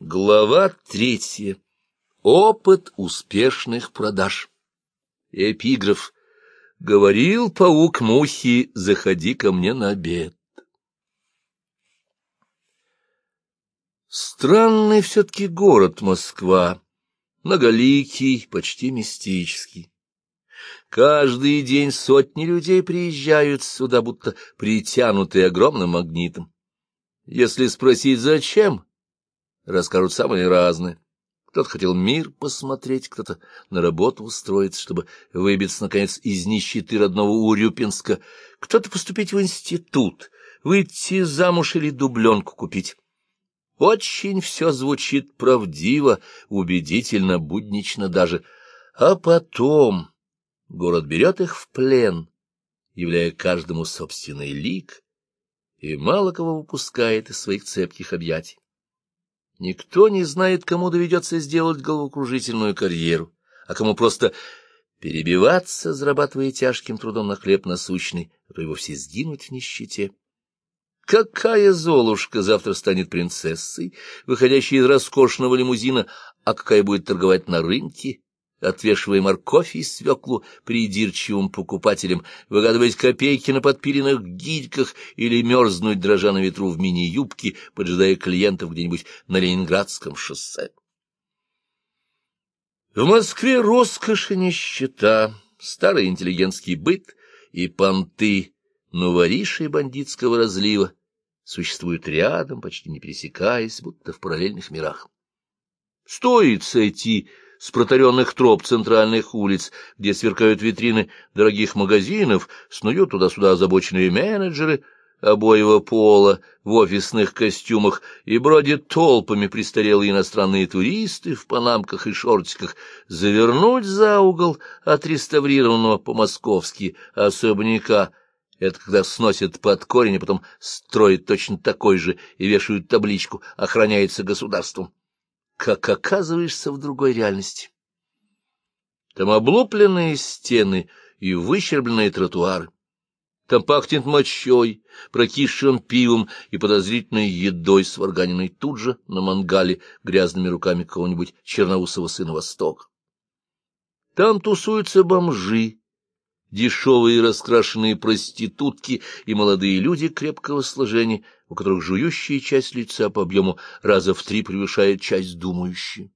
Глава третья. Опыт успешных продаж. Эпиграф. Говорил паук мухи, заходи ко мне на обед. Странный все-таки город Москва, многоликий, почти мистический. Каждый день сотни людей приезжают сюда, будто притянутые огромным магнитом. Если спросить, зачем, расскажут самые разные. Кто-то хотел мир посмотреть, кто-то на работу устроиться, чтобы выбиться, наконец, из нищеты родного Урюпинска, кто-то поступить в институт, выйти замуж или дубленку купить. Очень все звучит правдиво, убедительно, буднично даже. А потом город берет их в плен, являя каждому собственный лик, и мало кого выпускает из своих цепких объятий. Никто не знает, кому доведется сделать головокружительную карьеру, а кому просто перебиваться, зарабатывая тяжким трудом на хлеб насущный, а то и вовсе сгинуть в нищете. Какая Золушка завтра станет принцессой, выходящей из роскошного лимузина, а какая будет торговать на рынке, отвешивая морковь и свеклу придирчивым покупателям, выгадывать копейки на подпиленных гирьках или мерзнуть, дрожа на ветру в мини-юбке, поджидая клиентов где-нибудь на Ленинградском шоссе. В Москве роскошь и нищета, старый интеллигентский быт и понты новоришей бандитского разлива существуют рядом, почти не пересекаясь, будто в параллельных мирах. Стоит сойти с протаренных троп центральных улиц, где сверкают витрины дорогих магазинов, снуют туда-сюда озабоченные менеджеры обоего пола в офисных костюмах и бродят толпами престарелые иностранные туристы в панамках и шортиках, завернуть за угол отреставрированного по-московски особняка — это когда сносят под корень, а потом строят точно такой же и вешают табличку «Охраняется государством» как оказываешься в другой реальности. Там облупленные стены и выщербленные тротуары. Там пахнет мочой, прокисшим пивом и подозрительной едой, сварганенной тут же на мангале грязными руками кого-нибудь черноусого сына Востока. Там тусуются бомжи, дешевые раскрашенные проститутки и молодые люди крепкого сложения, у которых жующая часть лица по объему раза в три превышает часть думающей.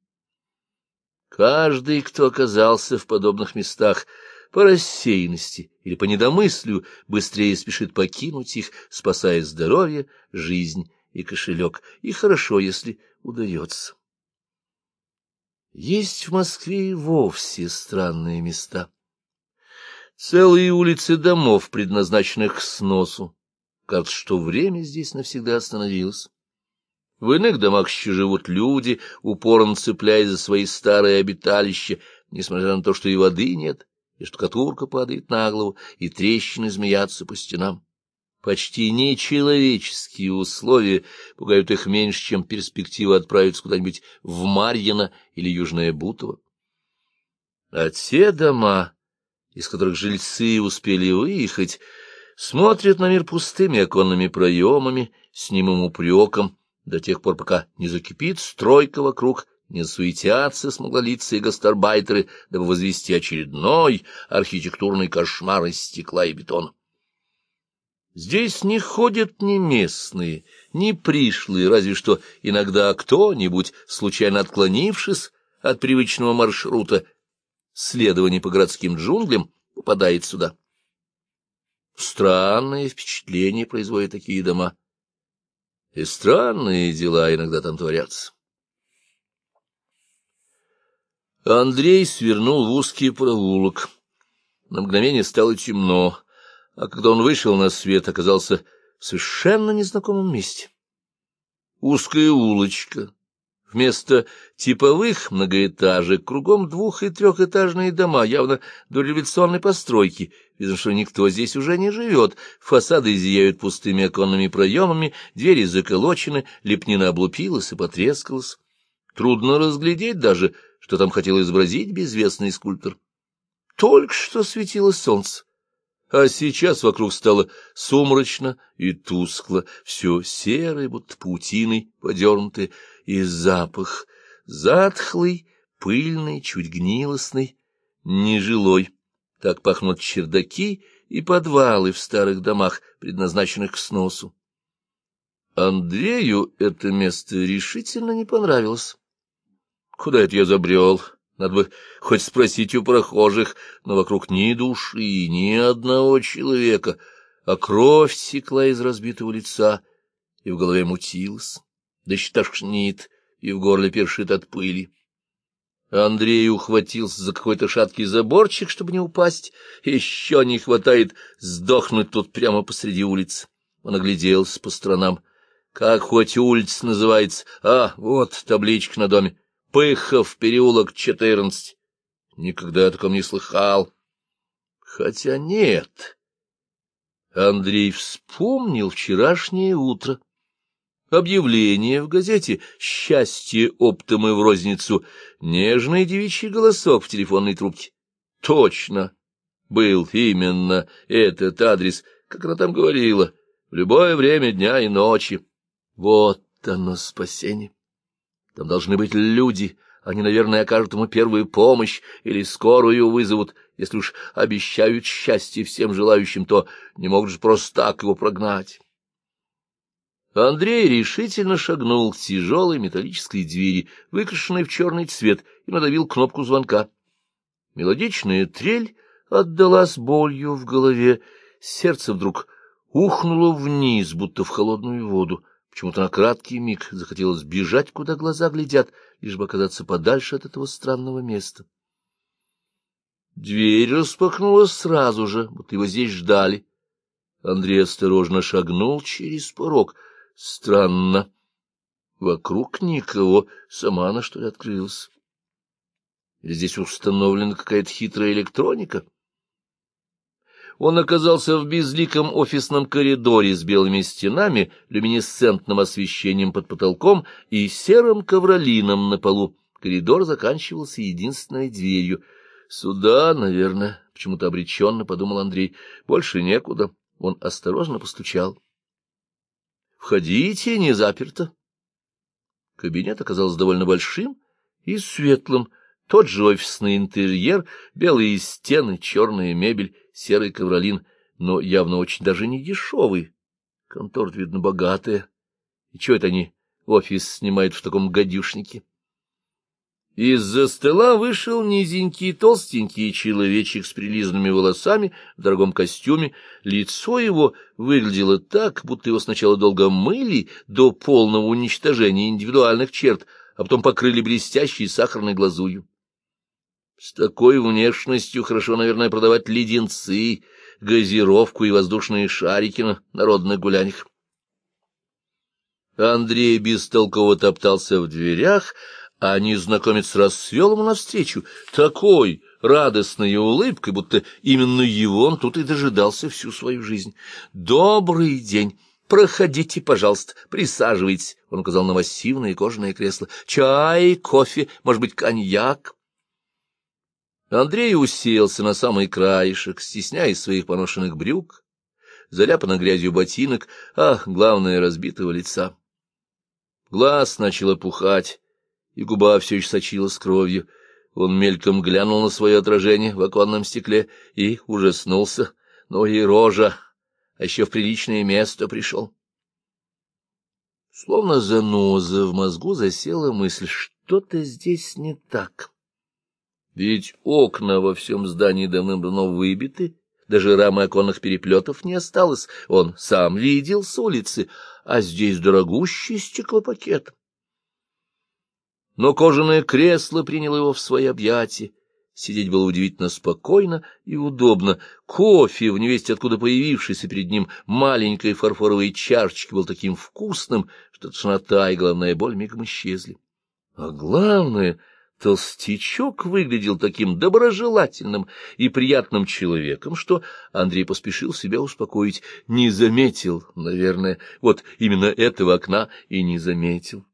Каждый, кто оказался в подобных местах, по рассеянности или по недомыслию быстрее спешит покинуть их, спасая здоровье, жизнь и кошелек, и хорошо, если удается. Есть в Москве и вовсе странные места. Целые улицы домов, предназначенных к сносу. Кажется, что время здесь навсегда остановилось. В иных домах еще живут люди, упорно цепляясь за свои старые обиталища, несмотря на то, что и воды нет, и штукатурка падает на голову, и трещины змеятся по стенам. Почти нечеловеческие условия пугают их меньше, чем перспектива отправиться куда-нибудь в Марьино или Южное Бутово. А те дома из которых жильцы успели выехать, смотрят на мир пустыми оконными проемами, с немым упреком, до тех пор, пока не закипит стройка вокруг, не суетятся смуглолицые гастарбайтеры, дабы возвести очередной архитектурный кошмар из стекла и бетона. Здесь не ходят ни местные, ни пришлые, разве что иногда кто-нибудь, случайно отклонившись от привычного маршрута, следование по городским джунглям попадает сюда. Странные впечатления производят такие дома. И странные дела иногда там творятся. Андрей свернул в узкий проулок. На мгновение стало темно, а когда он вышел на свет, оказался в совершенно незнакомом месте. Узкая улочка, Вместо типовых многоэтажек кругом двух- и трехэтажные дома, явно дореволюционной постройки. Видно, что никто здесь уже не живет. Фасады зияют пустыми оконными проемами, двери заколочены, лепнина облупилась и потрескалась. Трудно разглядеть даже, что там хотел изобразить безвестный скульптор. Только что светило солнце, А сейчас вокруг стало сумрачно и тускло, все серое, будто паутиной подернутое, и запах затхлый, пыльный, чуть гнилостный, нежилой. Так пахнут чердаки и подвалы в старых домах, предназначенных к сносу. Андрею это место решительно не понравилось. Куда это я забрел? Надо бы хоть спросить у прохожих, но вокруг ни души, ни одного человека, а кровь текла из разбитого лица, и в голове мутилась, да еще и в горле першит от пыли. Андрей ухватился за какой-то шаткий заборчик, чтобы не упасть. Еще не хватает сдохнуть тут прямо посреди улицы. Он огляделся по сторонам. Как хоть улица называется? А, вот табличка на доме. Пыхов, переулок, четырнадцать. Никогда о таком не слыхал. Хотя нет. Андрей вспомнил вчерашнее утро. Объявление в газете «Счастье оптом и в розницу», нежный девичий голосок в телефонной трубке. Точно, был именно этот адрес, как она там говорила, в любое время дня и ночи. Вот оно спасение. Там должны быть люди. Они, наверное, окажут ему первую помощь или скорую вызовут. Если уж обещают счастье всем желающим, то не могут же просто так его прогнать. Андрей решительно шагнул к тяжелой металлической двери, выкрашенной в черный цвет, и надавил кнопку звонка. Мелодичная трель отдалась болью в голове, сердце вдруг ухнуло вниз, будто в холодную воду. Почему-то на краткий миг захотелось бежать, куда глаза глядят, лишь бы оказаться подальше от этого странного места. Дверь распахнулась сразу же, будто его здесь ждали. Андрей осторожно шагнул через порог. Странно. Вокруг никого. Сама она, что ли, открылась? Здесь установлена какая-то хитрая электроника? Он оказался в безликом офисном коридоре с белыми стенами, люминесцентным освещением под потолком и серым ковролином на полу. Коридор заканчивался единственной дверью. «Сюда, наверное», — почему-то обреченно подумал Андрей. «Больше некуда». Он осторожно постучал. «Входите, не заперто». Кабинет оказался довольно большим и светлым, тот же офисный интерьер, белые стены, черная мебель, серый ковролин, но явно очень даже не дешевый. Контор, видно, богатая. И чего это они офис снимают в таком гадюшнике? Из-за стола вышел низенький, толстенький человечек с прилизанными волосами в дорогом костюме. Лицо его выглядело так, будто его сначала долго мыли до полного уничтожения индивидуальных черт, а потом покрыли блестящей сахарной глазурью. С такой внешностью хорошо, наверное, продавать леденцы, газировку и воздушные шарики на народных гуляниях. Андрей бестолково топтался в дверях, а незнакомец расцвел ему навстречу такой радостной улыбкой, будто именно его он тут и дожидался всю свою жизнь. «Добрый день! Проходите, пожалуйста, присаживайтесь!» Он указал на массивное кожаное кресло. «Чай, кофе, может быть, коньяк?» Андрей уселся на самый краешек, стесняясь своих поношенных брюк, заляпанных грязью ботинок, а, главное, разбитого лица. Глаз начал опухать, и губа все еще сочилась кровью. Он мельком глянул на свое отражение в оконном стекле и ужаснулся. Ну и рожа, а еще в приличное место пришел. Словно заноза в мозгу засела мысль, что-то здесь не так. Ведь окна во всем здании давным-давно выбиты, даже рамы оконных переплетов не осталось, он сам видел с улицы, а здесь дорогущий стеклопакет. Но кожаное кресло приняло его в свои объятия. Сидеть было удивительно спокойно и удобно. Кофе, в невесте откуда появившийся перед ним маленькой фарфоровой чашечке, был таким вкусным, что тошнота и головная боль мигом исчезли. А главное — Толстячок выглядел таким доброжелательным и приятным человеком, что Андрей поспешил себя успокоить. Не заметил, наверное, вот именно этого окна и не заметил.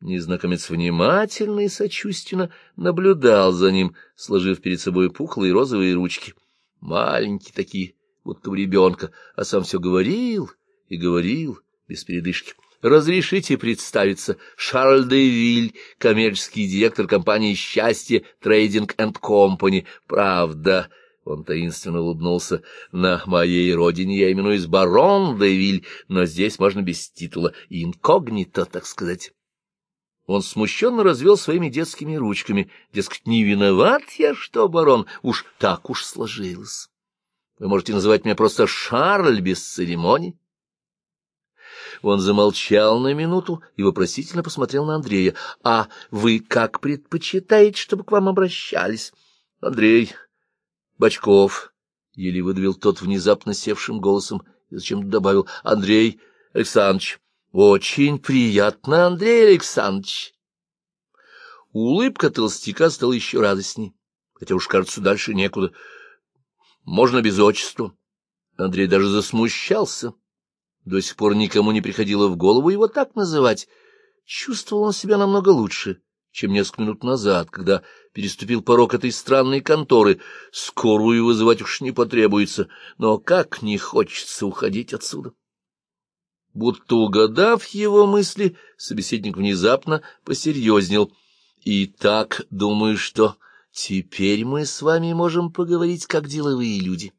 Незнакомец внимательно и сочувственно наблюдал за ним, сложив перед собой пухлые розовые ручки. Маленькие такие, будто у ребенка, а сам все говорил и говорил без передышки. Разрешите представиться, Шарль де Виль, коммерческий директор компании «Счастье Трейдинг энд Компани». Правда, он таинственно улыбнулся, на моей родине я именуюсь барон де Виль, но здесь можно без титула, инкогнито, так сказать. Он смущенно развел своими детскими ручками. Дескать, не виноват я, что, барон, уж так уж сложилось. Вы можете называть меня просто Шарль без церемоний. Он замолчал на минуту и вопросительно посмотрел на Андрея. — А вы как предпочитаете, чтобы к вам обращались? — Андрей Бочков, — еле выдавил тот внезапно севшим голосом и зачем-то добавил. — Андрей Александрович. — Очень приятно, Андрей Александрович. Улыбка толстяка стала еще радостней, хотя уж, кажется, дальше некуда. Можно без отчества. Андрей даже засмущался. До сих пор никому не приходило в голову его так называть. Чувствовал он себя намного лучше, чем несколько минут назад, когда переступил порог этой странной конторы. Скорую вызывать уж не потребуется, но как не хочется уходить отсюда. Будто угадав его мысли, собеседник внезапно посерьезнел. И так думаю, что теперь мы с вами можем поговорить как деловые люди.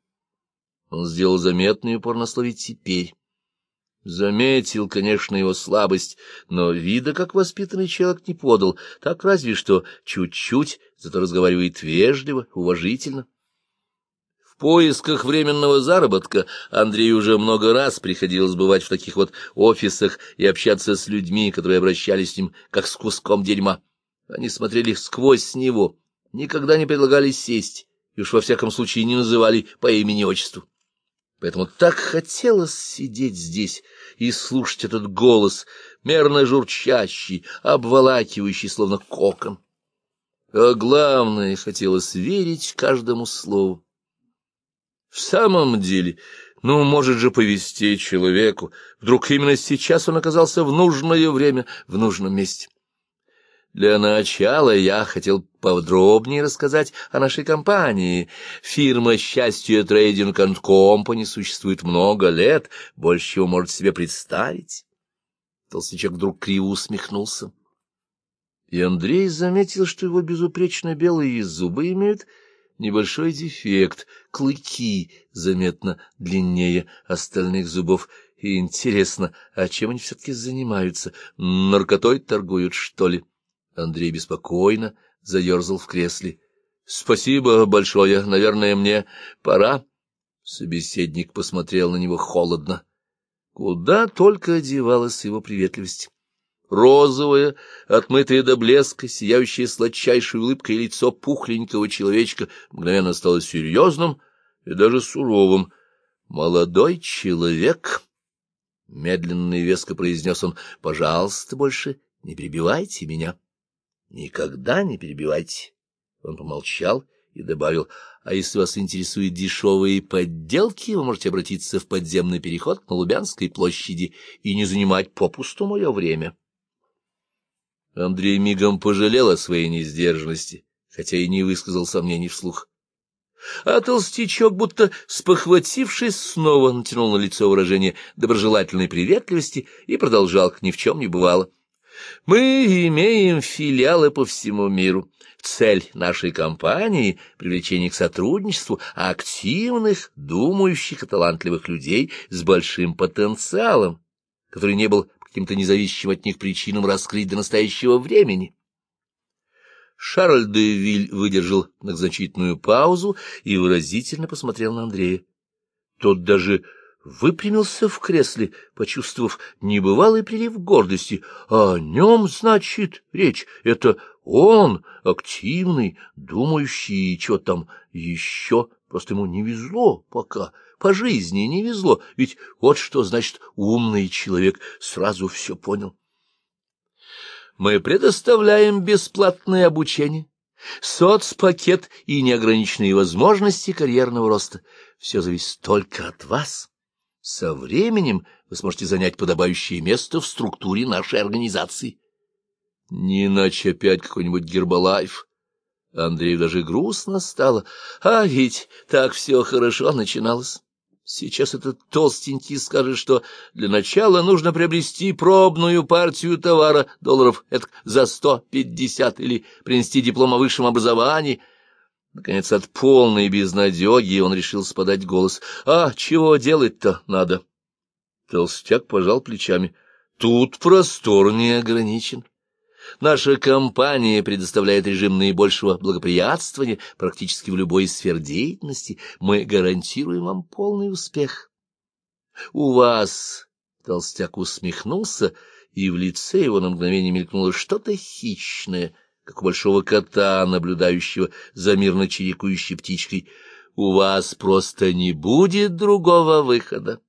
Он сделал заметный упор на слове «теперь». Заметил, конечно, его слабость, но вида, как воспитанный человек, не подал, так разве что чуть-чуть, зато разговаривает вежливо, уважительно. В поисках временного заработка Андрею уже много раз приходилось бывать в таких вот офисах и общаться с людьми, которые обращались с ним как с куском дерьма. Они смотрели сквозь него, никогда не предлагали сесть, и уж во всяком случае не называли по имени-отчеству. Поэтому так хотелось сидеть здесь и слушать этот голос, мерно журчащий, обволакивающий, словно кокон. А главное, хотелось верить каждому слову. В самом деле, ну, может же повести человеку, вдруг именно сейчас он оказался в нужное время, в нужном месте. Для начала я хотел подробнее рассказать о нашей компании. Фирма «Счастье Трейдинг энд Компани» существует много лет, больше чего может себе представить. Толстячок вдруг криво усмехнулся. И Андрей заметил, что его безупречно белые зубы имеют небольшой дефект, клыки заметно длиннее остальных зубов. И интересно, а чем они все-таки занимаются? Наркотой торгуют, что ли? Андрей беспокойно заерзал в кресле. — Спасибо большое. Наверное, мне пора. Собеседник посмотрел на него холодно. Куда только одевалась его приветливость. Розовое, отмытое до блеска, сияющее сладчайшей улыбкой лицо пухленького человечка мгновенно стало серьезным и даже суровым. «Молодой человек!» — медленно и веско произнес он. «Пожалуйста, больше не перебивайте меня». Никогда не перебивайте. Он помолчал и добавил, а если вас интересуют дешевые подделки, вы можете обратиться в подземный переход на Лубянской площади и не занимать попусту мое время. Андрей мигом пожалел о своей несдержанности, хотя и не высказал сомнений вслух. А толстячок, будто спохватившись, снова натянул на лицо выражение доброжелательной приветливости и продолжал, как ни в чем не бывало. Мы имеем филиалы по всему миру. Цель нашей компании — привлечение к сотрудничеству активных, думающих и талантливых людей с большим потенциалом, который не был каким-то независящим от них причинам раскрыт до настоящего времени. Шарль де Виль выдержал многозначительную паузу и выразительно посмотрел на Андрея. Тот даже выпрямился в кресле, почувствовав небывалый прилив гордости. А о нем, значит, речь. Это он, активный, думающий, что там еще. Просто ему не везло пока, по жизни не везло. Ведь вот что значит умный человек, сразу все понял. Мы предоставляем бесплатное обучение, соцпакет и неограниченные возможности карьерного роста. Все зависит только от вас. Со временем вы сможете занять подобающее место в структуре нашей организации. Не иначе опять какой-нибудь Гербалайф. Андрею даже грустно стало. А ведь так все хорошо начиналось. Сейчас этот толстенький скажет, что для начала нужно приобрести пробную партию товара долларов это за сто пятьдесят или принести диплом о высшем образовании. Наконец, от полной безнадеги он решил спадать голос. — А чего делать-то надо? Толстяк пожал плечами. — Тут простор не ограничен. Наша компания предоставляет режим наибольшего благоприятствования практически в любой сфере деятельности. Мы гарантируем вам полный успех. У вас, — толстяк усмехнулся, и в лице его на мгновение мелькнуло что-то хищное, как у большого кота, наблюдающего за мирно чирикающей птичкой. У вас просто не будет другого выхода.